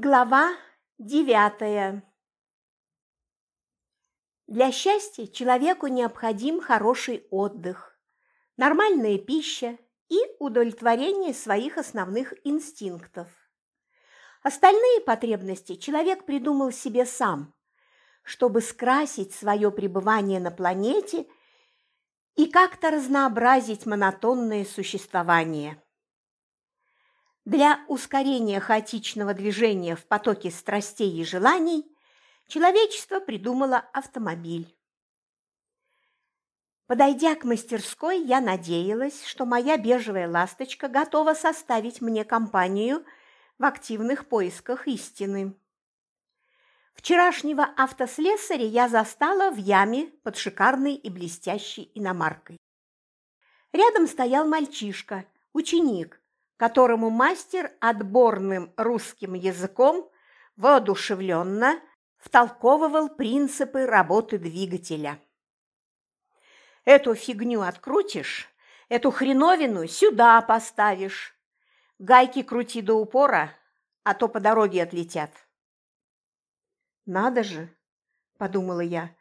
Глава девятая Для счастья человеку необходим хороший отдых, нормальная пища и удовлетворение своих основных инстинктов. Остальные потребности человек придумал себе сам, чтобы скрасить свое пребывание на планете и как-то разнообразить монотонное существование. Для ускорения хаотичного движения в потоке страстей и желаний человечество придумало автомобиль. Подойдя к мастерской, я надеялась, что моя бежевая ласточка готова составить мне компанию в активных поисках истины. Вчерашнего автослесаря я застала в яме под шикарной и блестящей иномаркой. Рядом стоял мальчишка, ученик, которому мастер отборным русским языком воодушевленно втолковывал принципы работы двигателя. Эту фигню открутишь, эту хреновину сюда поставишь. Гайки крути до упора, а то по дороге отлетят. Надо же, подумала я,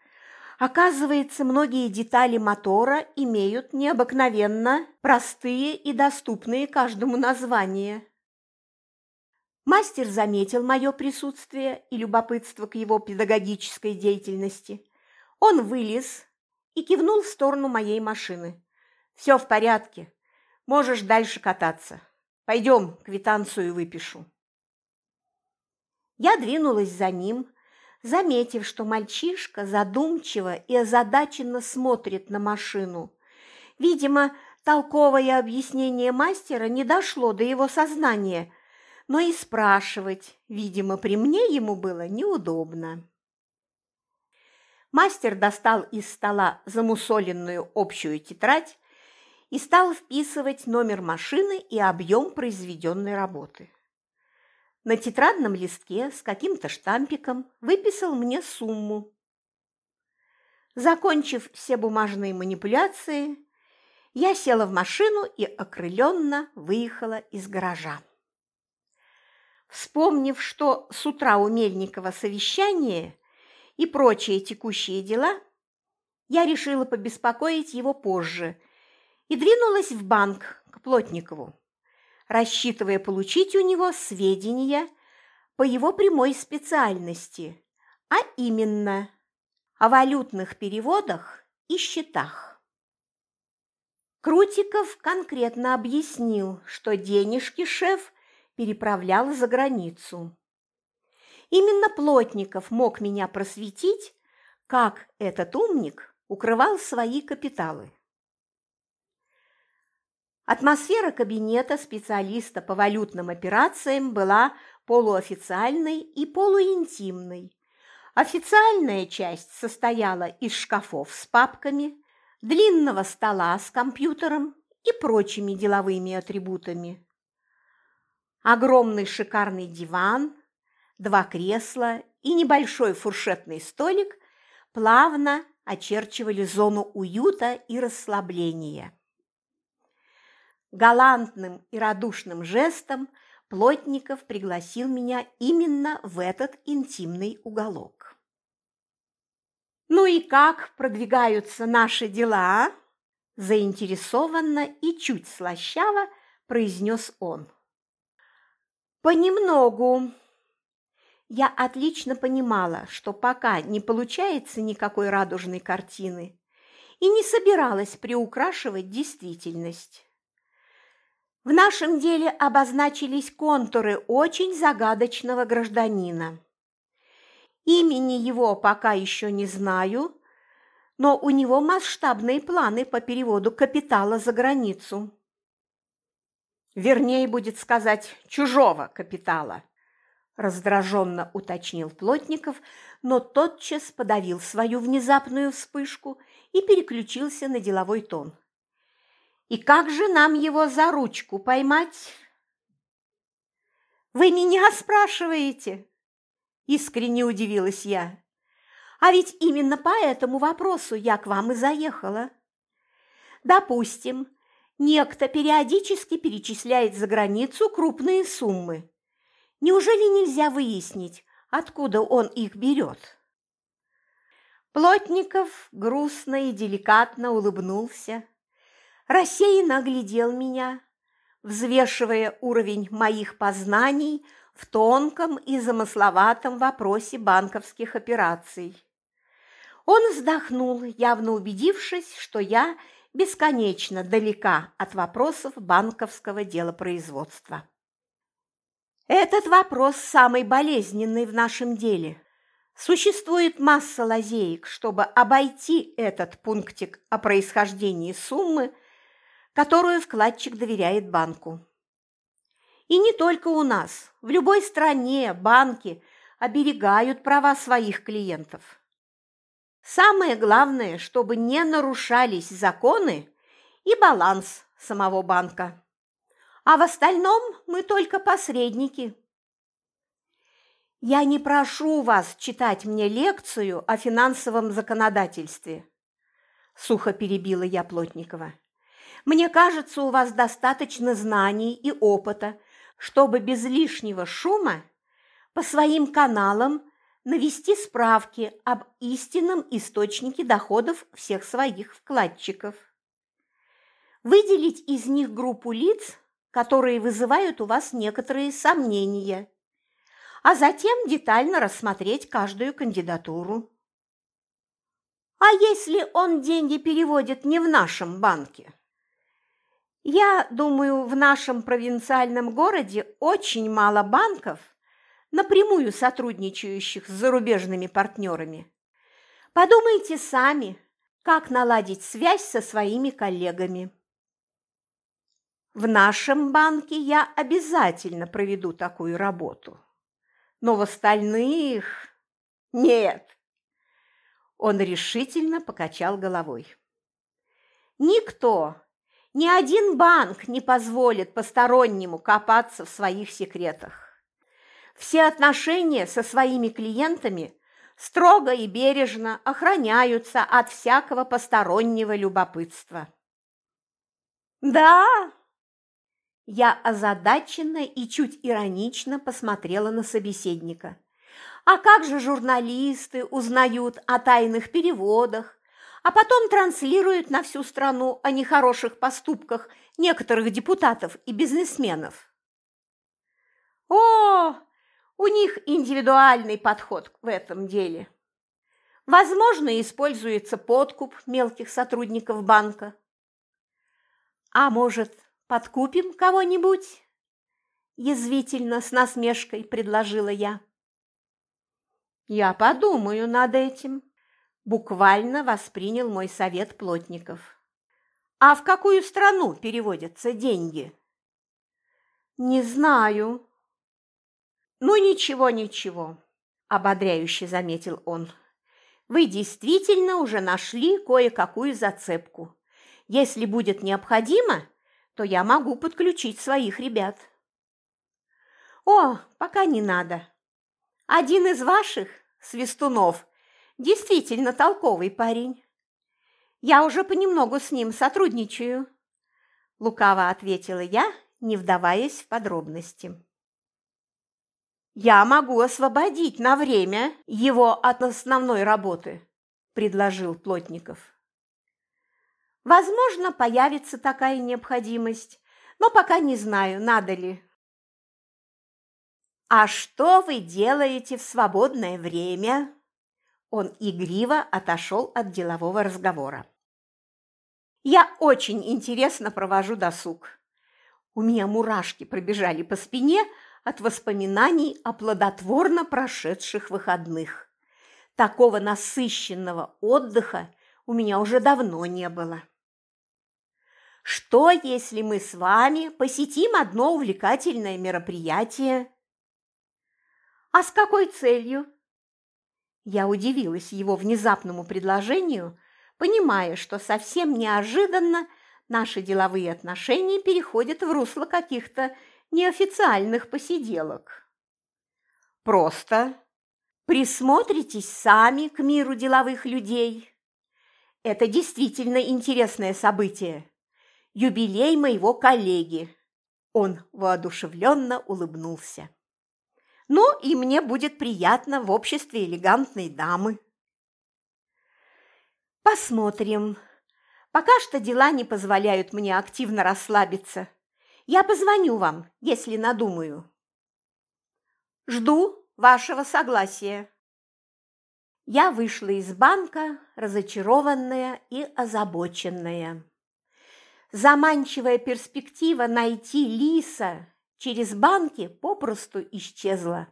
Оказывается, многие детали мотора имеют необыкновенно простые и доступные каждому названия. Мастер заметил мое присутствие и любопытство к его педагогической деятельности. Он вылез и кивнул в сторону моей машины. «Все в порядке. Можешь дальше кататься. Пойдем, квитанцию выпишу». Я двинулась за ним, заметив, что мальчишка задумчиво и озадаченно смотрит на машину. Видимо, толковое объяснение мастера не дошло до его сознания, но и спрашивать, видимо, при мне ему было неудобно. Мастер достал из стола замусоленную общую тетрадь и стал вписывать номер машины и объем произведенной работы на тетрадном листке с каким-то штампиком выписал мне сумму. Закончив все бумажные манипуляции, я села в машину и окрыленно выехала из гаража. Вспомнив, что с утра у Мельникова совещание и прочие текущие дела, я решила побеспокоить его позже и двинулась в банк к Плотникову рассчитывая получить у него сведения по его прямой специальности, а именно о валютных переводах и счетах. Крутиков конкретно объяснил, что денежки шеф переправлял за границу. Именно Плотников мог меня просветить, как этот умник укрывал свои капиталы. Атмосфера кабинета специалиста по валютным операциям была полуофициальной и полуинтимной. Официальная часть состояла из шкафов с папками, длинного стола с компьютером и прочими деловыми атрибутами. Огромный шикарный диван, два кресла и небольшой фуршетный столик плавно очерчивали зону уюта и расслабления. Галантным и радушным жестом Плотников пригласил меня именно в этот интимный уголок. «Ну и как продвигаются наши дела?» Заинтересованно и чуть слащаво произнес он. «Понемногу», я отлично понимала, что пока не получается никакой радужной картины, и не собиралась приукрашивать действительность. В нашем деле обозначились контуры очень загадочного гражданина. Имени его пока еще не знаю, но у него масштабные планы по переводу капитала за границу. Вернее, будет сказать, чужого капитала, раздраженно уточнил Плотников, но тотчас подавил свою внезапную вспышку и переключился на деловой тон. И как же нам его за ручку поймать? Вы меня спрашиваете? Искренне удивилась я. А ведь именно по этому вопросу я к вам и заехала. Допустим, некто периодически перечисляет за границу крупные суммы. Неужели нельзя выяснить, откуда он их берет? Плотников грустно и деликатно улыбнулся, рассеянно оглядел меня, взвешивая уровень моих познаний в тонком и замысловатом вопросе банковских операций. Он вздохнул, явно убедившись, что я бесконечно далека от вопросов банковского делопроизводства. Этот вопрос самый болезненный в нашем деле. Существует масса лазеек, чтобы обойти этот пунктик о происхождении суммы, которую вкладчик доверяет банку. И не только у нас, в любой стране банки оберегают права своих клиентов. Самое главное, чтобы не нарушались законы и баланс самого банка. А в остальном мы только посредники. Я не прошу вас читать мне лекцию о финансовом законодательстве, сухо перебила я Плотникова. Мне кажется, у вас достаточно знаний и опыта, чтобы без лишнего шума по своим каналам навести справки об истинном источнике доходов всех своих вкладчиков. Выделить из них группу лиц, которые вызывают у вас некоторые сомнения, а затем детально рассмотреть каждую кандидатуру. А если он деньги переводит не в нашем банке? Я думаю, в нашем провинциальном городе очень мало банков, напрямую сотрудничающих с зарубежными партнерами. Подумайте сами, как наладить связь со своими коллегами. В нашем банке я обязательно проведу такую работу. Но в остальных нет. Он решительно покачал головой. Никто ни один банк не позволит постороннему копаться в своих секретах. Все отношения со своими клиентами строго и бережно охраняются от всякого постороннего любопытства. Да, я озадаченно и чуть иронично посмотрела на собеседника. А как же журналисты узнают о тайных переводах, а потом транслируют на всю страну о нехороших поступках некоторых депутатов и бизнесменов. О, у них индивидуальный подход в этом деле. Возможно, используется подкуп мелких сотрудников банка. А может, подкупим кого-нибудь? Язвительно, с насмешкой предложила я. Я подумаю над этим, буквально воспринял мой совет плотников. А в какую страну переводятся деньги? Не знаю. Ну ничего, ничего, ободряюще заметил он. Вы действительно уже нашли кое-какую зацепку. Если будет необходимо, то я могу подключить своих ребят. О, пока не надо. Один из ваших, Свистунов, действительно толковый парень. Я уже понемногу с ним сотрудничаю, лукаво ответила я, не вдаваясь в подробности. Я могу освободить на время его от основной работы, предложил Плотников. Возможно, появится такая необходимость, но пока не знаю, надо ли. А что вы делаете в свободное время? Он игриво отошел от делового разговора. «Я очень интересно провожу досуг. У меня мурашки пробежали по спине от воспоминаний о плодотворно прошедших выходных. Такого насыщенного отдыха у меня уже давно не было. Что, если мы с вами посетим одно увлекательное мероприятие? А с какой целью? Я удивилась его внезапному предложению, понимая, что совсем неожиданно наши деловые отношения переходят в русло каких-то неофициальных посиделок. Просто присмотритесь сами к миру деловых людей. Это действительно интересное событие. Юбилей моего коллеги. Он воодушевленно улыбнулся. Но и мне будет приятно в обществе элегантной дамы. Посмотрим. Пока что дела не позволяют мне активно расслабиться. Я позвоню вам, если надумаю. Жду вашего согласия. Я вышла из банка, разочарованная и озабоченная. Заманчивая перспектива найти Лиса через банки попросту исчезла.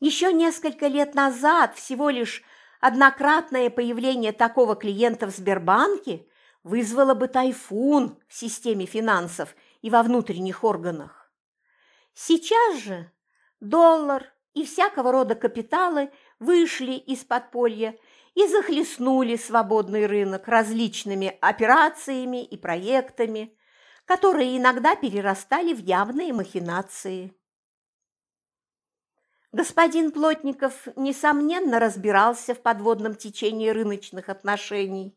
Еще несколько лет назад всего лишь однократное появление такого клиента в Сбербанке вызвало бы тайфун в системе финансов и во внутренних органах. Сейчас же доллар и всякого рода капиталы вышли из подполья и захлестнули свободный рынок различными операциями и проектами, которые иногда перерастали в явные махинации. Господин Плотников, несомненно, разбирался в подводном течении рыночных отношений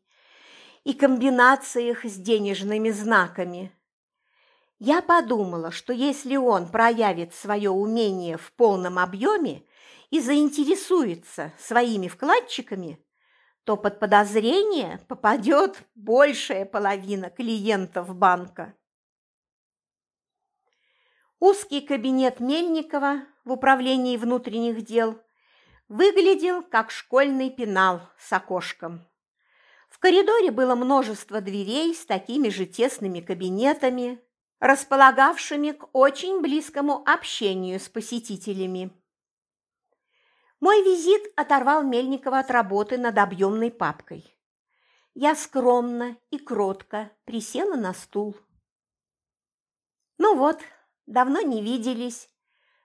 и комбинациях с денежными знаками. Я подумала, что если он проявит свое умение в полном объеме и заинтересуется своими вкладчиками, то под подозрение попадет большая половина клиентов банка. Узкий кабинет Мельникова в управлении внутренних дел выглядел как школьный пенал с окошком. В коридоре было множество дверей с такими же тесными кабинетами, располагавшими к очень близкому общению с посетителями. Мой визит оторвал Мельникова от работы над объемной папкой. Я скромно и кротко присела на стул. «Ну вот, давно не виделись.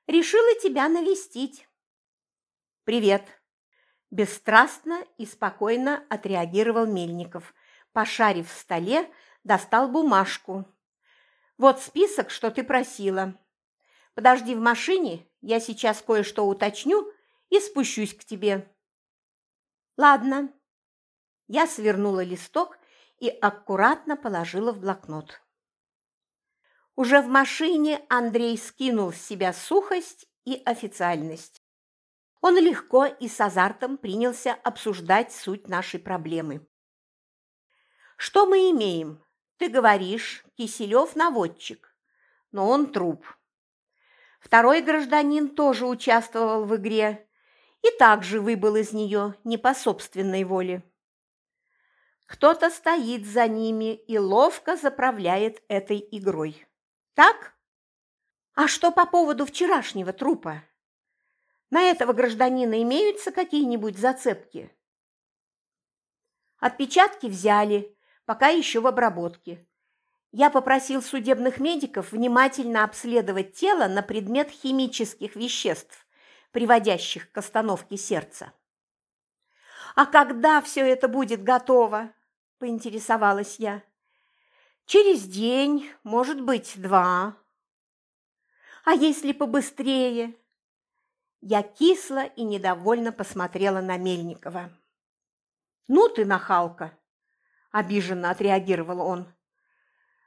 Решила тебя навестить». «Привет!» Бесстрастно и спокойно отреагировал Мельников. Пошарив в столе, достал бумажку. «Вот список, что ты просила. Подожди в машине, я сейчас кое-что уточню и спущусь к тебе». «Ладно». Я свернула листок и аккуратно положила в блокнот. Уже в машине Андрей скинул с себя сухость и официальность. Он легко и с азартом принялся обсуждать суть нашей проблемы. «Что мы имеем? Ты говоришь, Киселев наводчик, но он труп. Второй гражданин тоже участвовал в игре и также выбыл из нее не по собственной воле. Кто-то стоит за ними и ловко заправляет этой игрой. Так? А что по поводу вчерашнего трупа? На этого гражданина имеются какие-нибудь зацепки? Отпечатки взяли, пока еще в обработке. Я попросил судебных медиков внимательно обследовать тело на предмет химических веществ, приводящих к остановке сердца. «А когда все это будет готово?» – поинтересовалась я. «Через день, может быть, два». «А если побыстрее?» Я кисло и недовольно посмотрела на Мельникова. «Ну ты нахалка!» – обиженно отреагировал он.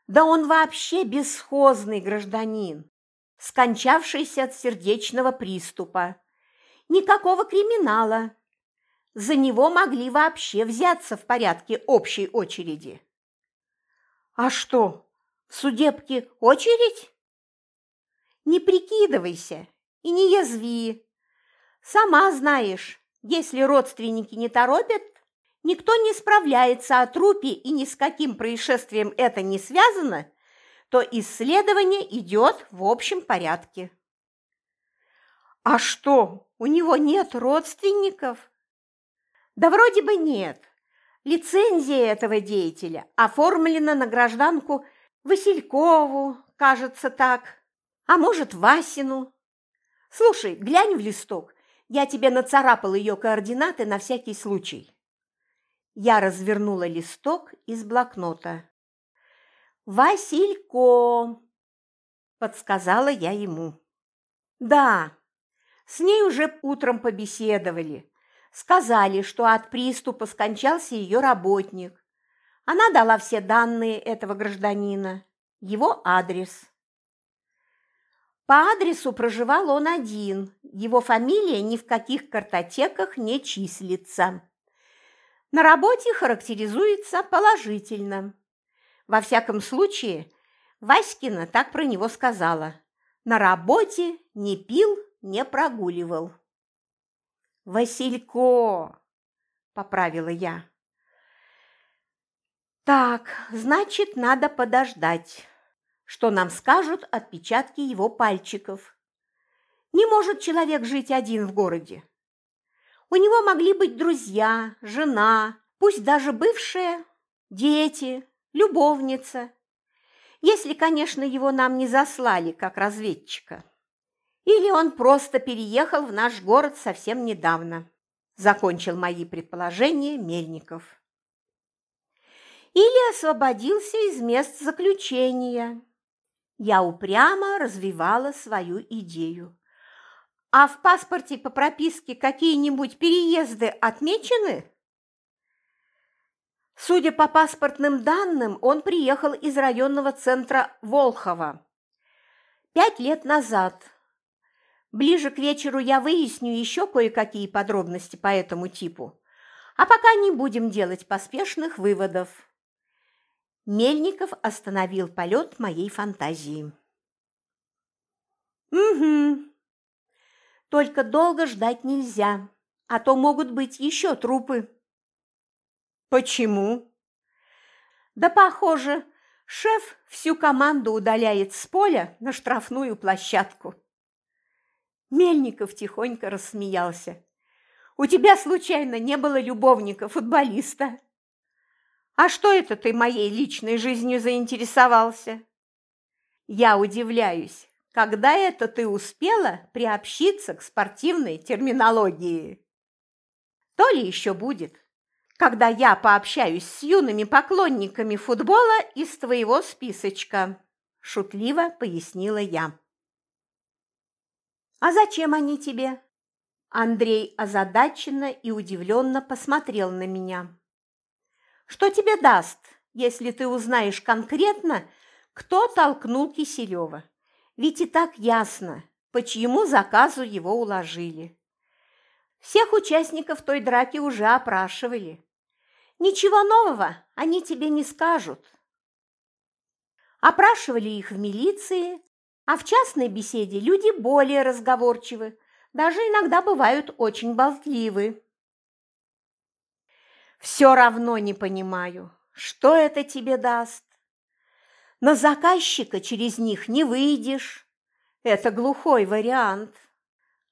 «Да он вообще бесхозный гражданин скончавшийся от сердечного приступа. Никакого криминала. За него могли вообще взяться в порядке общей очереди. А что, в судебке очередь? Не прикидывайся и не язви. Сама знаешь, если родственники не торопят, никто не справляется о трупе и ни с каким происшествием это не связано, то исследование идет в общем порядке. А что, у него нет родственников? Да вроде бы нет. Лицензия этого деятеля оформлена на гражданку Василькову, кажется так, а может, Васину. Слушай, глянь в листок, я тебе нацарапал ее координаты на всякий случай. Я развернула листок из блокнота. «Василько!» – подсказала я ему. «Да, с ней уже утром побеседовали. Сказали, что от приступа скончался ее работник. Она дала все данные этого гражданина, его адрес. По адресу проживал он один, его фамилия ни в каких картотеках не числится. На работе характеризуется положительно. Во всяком случае, Васькина так про него сказала. На работе не пил, не прогуливал. «Василько!» – поправила я. «Так, значит, надо подождать, что нам скажут отпечатки его пальчиков. Не может человек жить один в городе. У него могли быть друзья, жена, пусть даже бывшая, дети, любовница, если, конечно, его нам не заслали как разведчика. Или он просто переехал в наш город совсем недавно, закончил мои предположения Мельников. Или освободился из мест заключения. Я упрямо развивала свою идею. А в паспорте по прописке какие-нибудь переезды отмечены? Судя по паспортным данным, он приехал из районного центра Волхова. Пять лет назад. Ближе к вечеру я выясню еще кое-какие подробности по этому типу. А пока не будем делать поспешных выводов. Мельников остановил полет моей фантазии. «Угу. Только долго ждать нельзя, а то могут быть еще трупы». Почему? Да, похоже, шеф всю команду удаляет с поля на штрафную площадку. Мельников тихонько рассмеялся. У тебя случайно не было любовника-футболиста? А что это ты моей личной жизнью заинтересовался? Я удивляюсь, когда это ты успела приобщиться к спортивной терминологии? То ли еще будет когда я пообщаюсь с юными поклонниками футбола из твоего списочка», – шутливо пояснила я. «А зачем они тебе?» Андрей озадаченно и удивленно посмотрел на меня. «Что тебе даст, если ты узнаешь конкретно, кто толкнул Киселева? Ведь и так ясно, по чьему заказу его уложили. Всех участников той драки уже опрашивали. Ничего нового они тебе не скажут. Опрашивали их в милиции, а в частной беседе люди более разговорчивы, даже иногда бывают очень болтливы. Все равно не понимаю, что это тебе даст. На заказчика через них не выйдешь. Это глухой вариант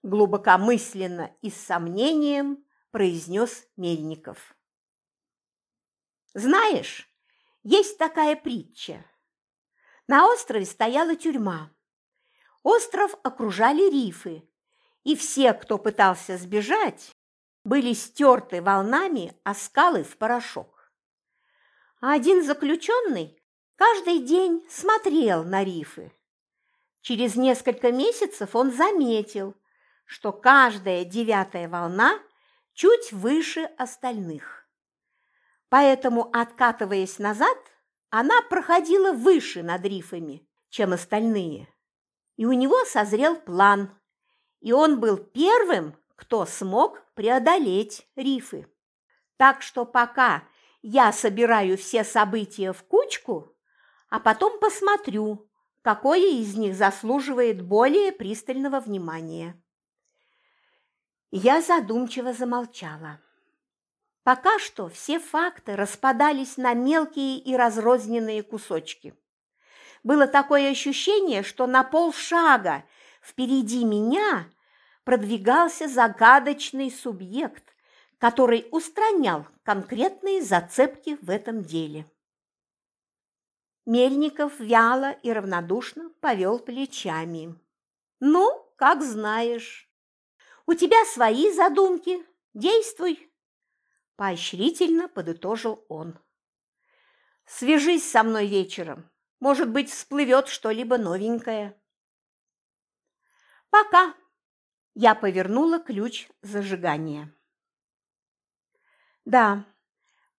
глубокомысленно и с сомнением произнес Мельников. Знаешь, есть такая притча. На острове стояла тюрьма. Остров окружали рифы, и все, кто пытался сбежать, были стерты волнами о скалы в порошок. А один заключенный каждый день смотрел на рифы. Через несколько месяцев он заметил, что каждая девятая волна чуть выше остальных. Поэтому, откатываясь назад, она проходила выше над рифами, чем остальные. И у него созрел план, и он был первым, кто смог преодолеть рифы. Так что пока я собираю все события в кучку, а потом посмотрю, какое из них заслуживает более пристального внимания. Я задумчиво замолчала. Пока что все факты распадались на мелкие и разрозненные кусочки. Было такое ощущение, что на полшага впереди меня продвигался загадочный субъект, который устранял конкретные зацепки в этом деле. Мельников вяло и равнодушно повел плечами. «Ну, как знаешь». У тебя свои задумки. Действуй!» Поощрительно подытожил он. «Свяжись со мной вечером. Может быть, всплывет что-либо новенькое». «Пока!» Я повернула ключ зажигания. Да,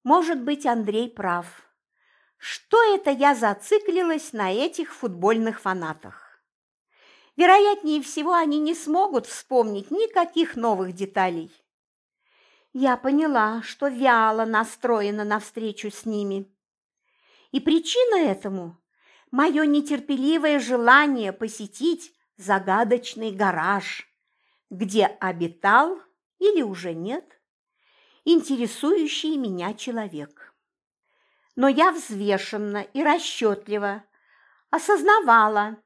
может быть, Андрей прав. Что это я зациклилась на этих футбольных фанатах? Вероятнее всего, они не смогут вспомнить никаких новых деталей. Я поняла, что вяло настроена на встречу с ними. И причина этому – мое нетерпеливое желание посетить загадочный гараж, где обитал или уже нет интересующий меня человек. Но я взвешенно и расчетливо осознавала,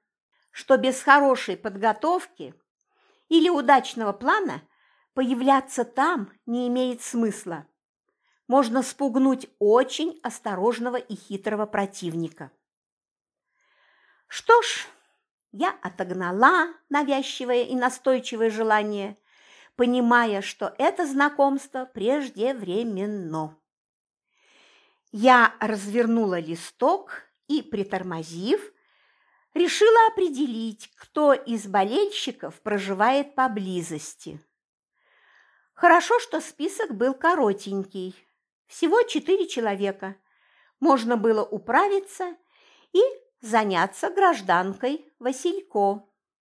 что без хорошей подготовки или удачного плана появляться там не имеет смысла. Можно спугнуть очень осторожного и хитрого противника. Что ж, я отогнала навязчивое и настойчивое желание, понимая, что это знакомство преждевременно. Я развернула листок и, притормозив, решила определить, кто из болельщиков проживает поблизости. Хорошо, что список был коротенький, всего четыре человека. Можно было управиться и заняться гражданкой Василько.